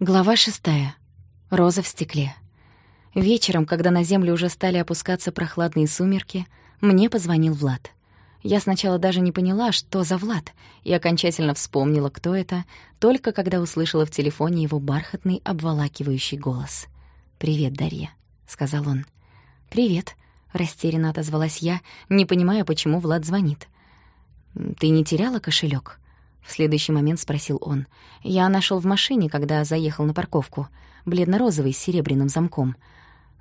Глава шестая. Роза в стекле. Вечером, когда на землю уже стали опускаться прохладные сумерки, мне позвонил Влад. Я сначала даже не поняла, что за Влад, и окончательно вспомнила, кто это, только когда услышала в телефоне его бархатный, обволакивающий голос. «Привет, Дарья», — сказал он. «Привет», — растерянно отозвалась я, не понимая, почему Влад звонит. «Ты не теряла кошелек? В следующий момент спросил он. Я нашел в машине, когда заехал на парковку. Бледно-розовый с серебряным замком.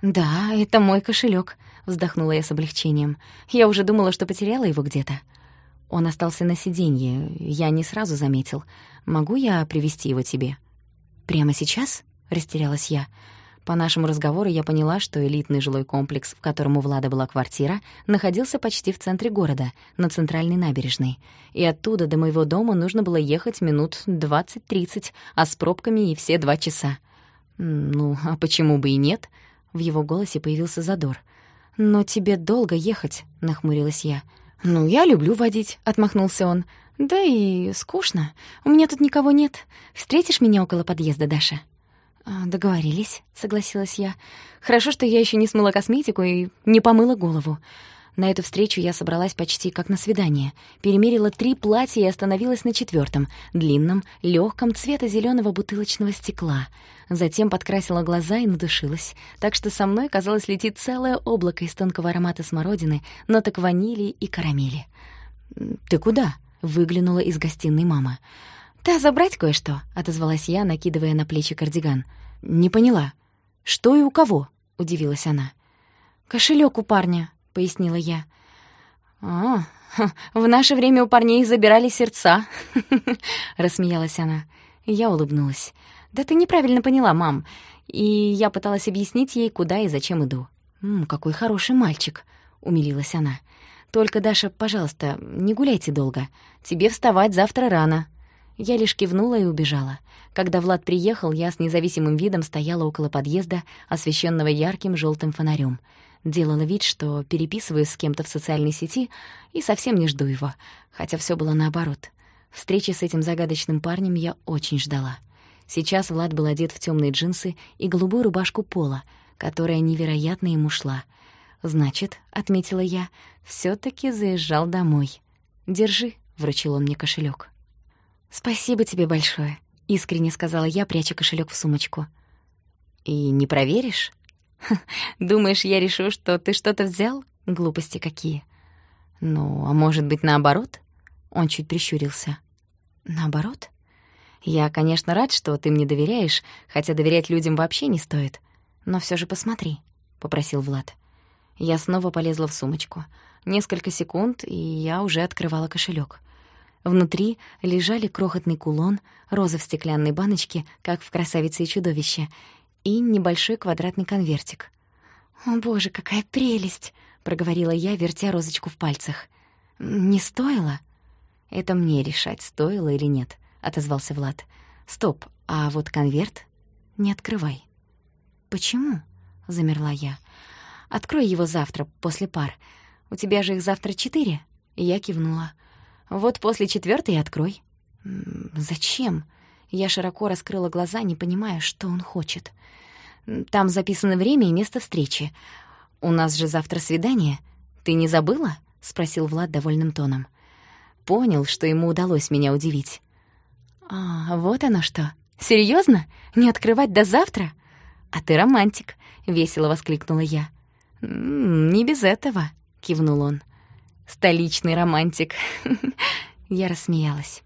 «Да, это мой кошелек, вздохнула я с облегчением. «Я уже думала, что потеряла его где-то». Он остался на сиденье, я не сразу заметил. «Могу я привести его тебе?» «Прямо сейчас?» — растерялась я. По нашему разговору я поняла, что элитный жилой комплекс, в котором у Влада была квартира, находился почти в центре города, на центральной набережной. И оттуда до моего дома нужно было ехать минут 20-30, а с пробками и все два часа. «Ну, а почему бы и нет?» В его голосе появился задор. «Но тебе долго ехать», — нахмурилась я. «Ну, я люблю водить», — отмахнулся он. «Да и скучно. У меня тут никого нет. Встретишь меня около подъезда, Даша?» «А, «Договорились», — согласилась я. «Хорошо, что я еще не смыла косметику и не помыла голову». На эту встречу я собралась почти как на свидание. Перемерила три платья и остановилась на четвертом, длинном, легком цвета зеленого бутылочного стекла. Затем подкрасила глаза и надушилась, так что со мной, казалось, летит целое облако из тонкого аромата смородины, ноток ванили и карамели. «Ты куда?» — выглянула из гостиной мама. «Да, забрать кое-что», — отозвалась я, накидывая на плечи кардиган. «Не поняла. Что и у кого?» — удивилась она. Кошелек у парня», — пояснила я. «А, в наше время у парней забирали сердца», — рассмеялась она. Я улыбнулась. «Да ты неправильно поняла, мам». И я пыталась объяснить ей, куда и зачем иду. «М, «Какой хороший мальчик», — умилилась она. «Только, Даша, пожалуйста, не гуляйте долго. Тебе вставать завтра рано». Я лишь кивнула и убежала. Когда Влад приехал, я с независимым видом стояла около подъезда, освещенного ярким желтым фонарем. Делала вид, что переписываюсь с кем-то в социальной сети и совсем не жду его, хотя все было наоборот. Встречи с этим загадочным парнем я очень ждала. Сейчас Влад был одет в темные джинсы и голубую рубашку пола, которая невероятно ему шла. «Значит», — отметила я, все таки заезжал домой. «Держи», — вручил он мне кошелек. «Спасибо тебе большое», — искренне сказала я, пряча кошелек в сумочку. «И не проверишь?» «Думаешь, я решу, что ты что-то взял? Глупости какие». «Ну, а может быть, наоборот?» Он чуть прищурился. «Наоборот?» «Я, конечно, рад, что ты мне доверяешь, хотя доверять людям вообще не стоит. Но все же посмотри», — попросил Влад. Я снова полезла в сумочку. Несколько секунд, и я уже открывала кошелек. Внутри лежали крохотный кулон, роза в стеклянной баночке, как в «Красавице и чудовище», и небольшой квадратный конвертик. «О, боже, какая прелесть!» — проговорила я, вертя розочку в пальцах. «Не стоило?» «Это мне решать, стоило или нет», — отозвался Влад. «Стоп, а вот конверт не открывай». «Почему?» — замерла я. «Открой его завтра, после пар. У тебя же их завтра четыре?» Я кивнула. Вот после четвертой открой. Зачем? Я широко раскрыла глаза, не понимая, что он хочет. Там записано время и место встречи. У нас же завтра свидание. Ты не забыла? спросил Влад довольным тоном. Понял, что ему удалось меня удивить. А, вот оно что. Серьезно? Не открывать до завтра? А ты романтик, весело воскликнула я. «Не без этого», — кивнул он. Столичный романтик. Я рассмеялась.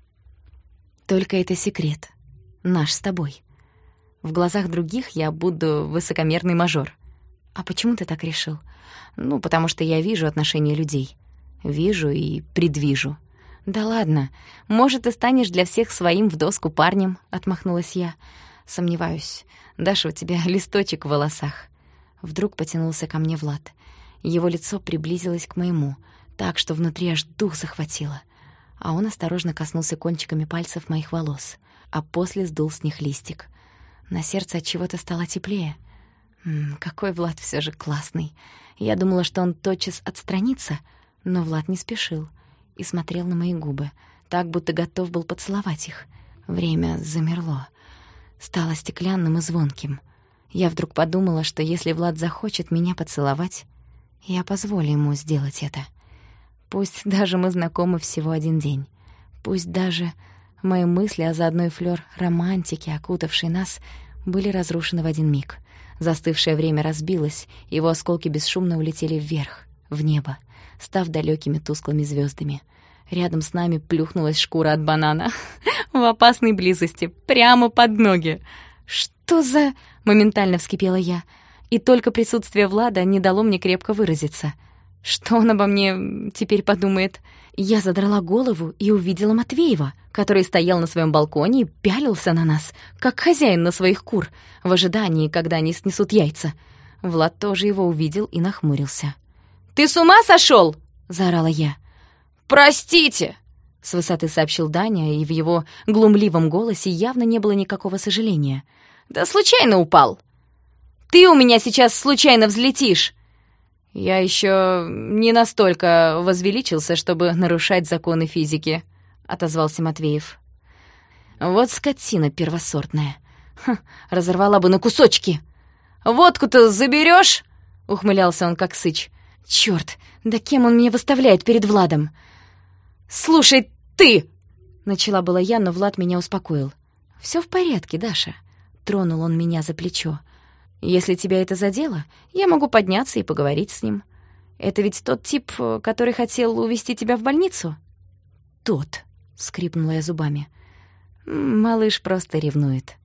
Только это секрет. Наш с тобой. В глазах других я буду высокомерный мажор. А почему ты так решил? Ну, потому что я вижу отношения людей. Вижу и предвижу. Да ладно. Может, ты станешь для всех своим в доску парнем, отмахнулась я. Сомневаюсь. Даша, у тебя листочек в волосах. Вдруг потянулся ко мне Влад. Его лицо приблизилось к моему — так, что внутри аж дух захватило. А он осторожно коснулся кончиками пальцев моих волос, а после сдул с них листик. На сердце от чего-то стало теплее. М -м, какой Влад все же классный. Я думала, что он тотчас отстранится, но Влад не спешил и смотрел на мои губы, так будто готов был поцеловать их. Время замерло. стало стеклянным и звонким. Я вдруг подумала, что если Влад захочет меня поцеловать, я позволю ему сделать это. Пусть даже мы знакомы всего один день. Пусть даже мои мысли, а заодно и флёр романтики, окутавшей нас, были разрушены в один миг. Застывшее время разбилось, его осколки бесшумно улетели вверх, в небо, став далекими тусклыми звездами. Рядом с нами плюхнулась шкура от банана. В опасной близости, прямо под ноги. «Что за...» — моментально вскипела я. И только присутствие Влада не дало мне крепко выразиться. Что он обо мне теперь подумает? Я задрала голову и увидела Матвеева, который стоял на своем балконе и пялился на нас, как хозяин на своих кур, в ожидании, когда они снесут яйца. Влад тоже его увидел и нахмурился. «Ты с ума сошел? заорала я. «Простите!» — с высоты сообщил Даня, и в его глумливом голосе явно не было никакого сожаления. «Да случайно упал! Ты у меня сейчас случайно взлетишь!» «Я еще не настолько возвеличился, чтобы нарушать законы физики», — отозвался Матвеев. «Вот скотина первосортная. Ха, разорвала бы на кусочки. Водку-то заберешь? ухмылялся он как сыч. «Чёрт, да кем он меня выставляет перед Владом?» «Слушай, ты!» Начала была я, но Влад меня успокоил. Все в порядке, Даша». Тронул он меня за плечо. «Если тебя это задело, я могу подняться и поговорить с ним. Это ведь тот тип, который хотел увезти тебя в больницу?» «Тот», — скрипнула я зубами. «Малыш просто ревнует».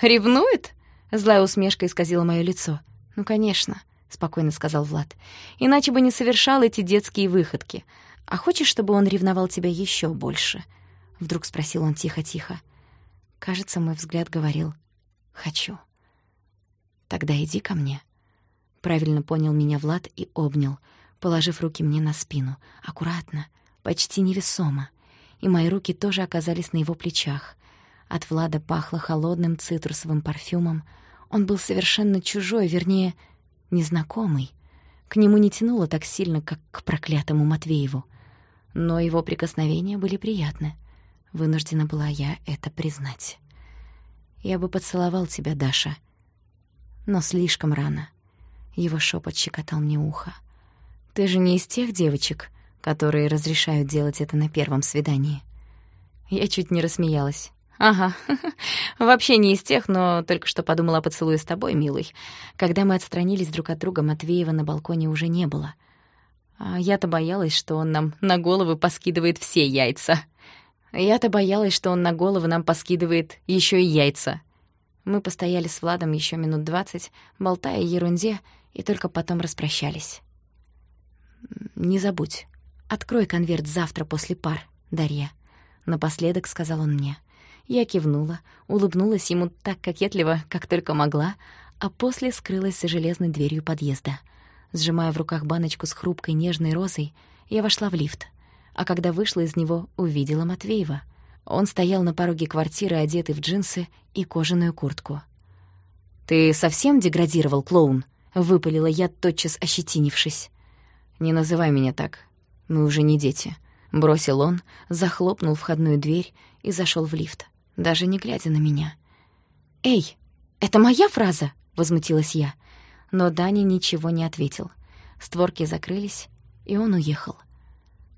«Ревнует?» — злая усмешка исказила моё лицо. «Ну, конечно», — спокойно сказал Влад. «Иначе бы не совершал эти детские выходки. «А хочешь, чтобы он ревновал тебя еще больше?» Вдруг спросил он тихо-тихо. Кажется, мой взгляд говорил «хочу». «Тогда иди ко мне». Правильно понял меня Влад и обнял, положив руки мне на спину, аккуратно, почти невесомо. И мои руки тоже оказались на его плечах. От Влада пахло холодным цитрусовым парфюмом. Он был совершенно чужой, вернее, незнакомый. К нему не тянуло так сильно, как к проклятому Матвееву но его прикосновения были приятны. Вынуждена была я это признать. «Я бы поцеловал тебя, Даша». Но слишком рано. Его шепот щекотал мне ухо. «Ты же не из тех девочек, которые разрешают делать это на первом свидании». Я чуть не рассмеялась. «Ага, вообще не из тех, но только что подумала о поцелуе с тобой, милый. Когда мы отстранились друг от друга, Матвеева на балконе уже не было — а я-то боялась, что он нам на головы поскидывает все яйца. Я-то боялась, что он на головы нам поскидывает еще и яйца. Мы постояли с Владом еще минут двадцать, болтая ерунде, и только потом распрощались. «Не забудь, открой конверт завтра после пар, Дарья», — напоследок сказал он мне. Я кивнула, улыбнулась ему так кокетливо, как только могла, а после скрылась за железной дверью подъезда — Сжимая в руках баночку с хрупкой нежной розой, я вошла в лифт, а когда вышла из него, увидела Матвеева. Он стоял на пороге квартиры, одетый в джинсы и кожаную куртку. «Ты совсем деградировал, клоун?» — выпалила я, тотчас ощетинившись. «Не называй меня так. Мы уже не дети», — бросил он, захлопнул входную дверь и зашел в лифт, даже не глядя на меня. «Эй, это моя фраза?» — возмутилась я но Дани ничего не ответил. Створки закрылись, и он уехал.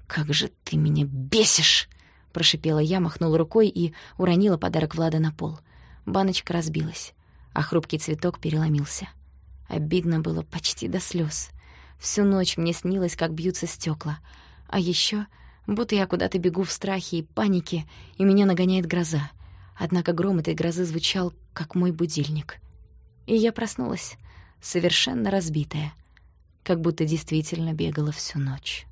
«Как же ты меня бесишь!» — прошипела я, махнула рукой и уронила подарок Влада на пол. Баночка разбилась, а хрупкий цветок переломился. Обидно было почти до слез. Всю ночь мне снилось, как бьются стекла, А еще, будто я куда-то бегу в страхе и панике, и меня нагоняет гроза. Однако гром этой грозы звучал, как мой будильник. И я проснулась совершенно разбитая, как будто действительно бегала всю ночь.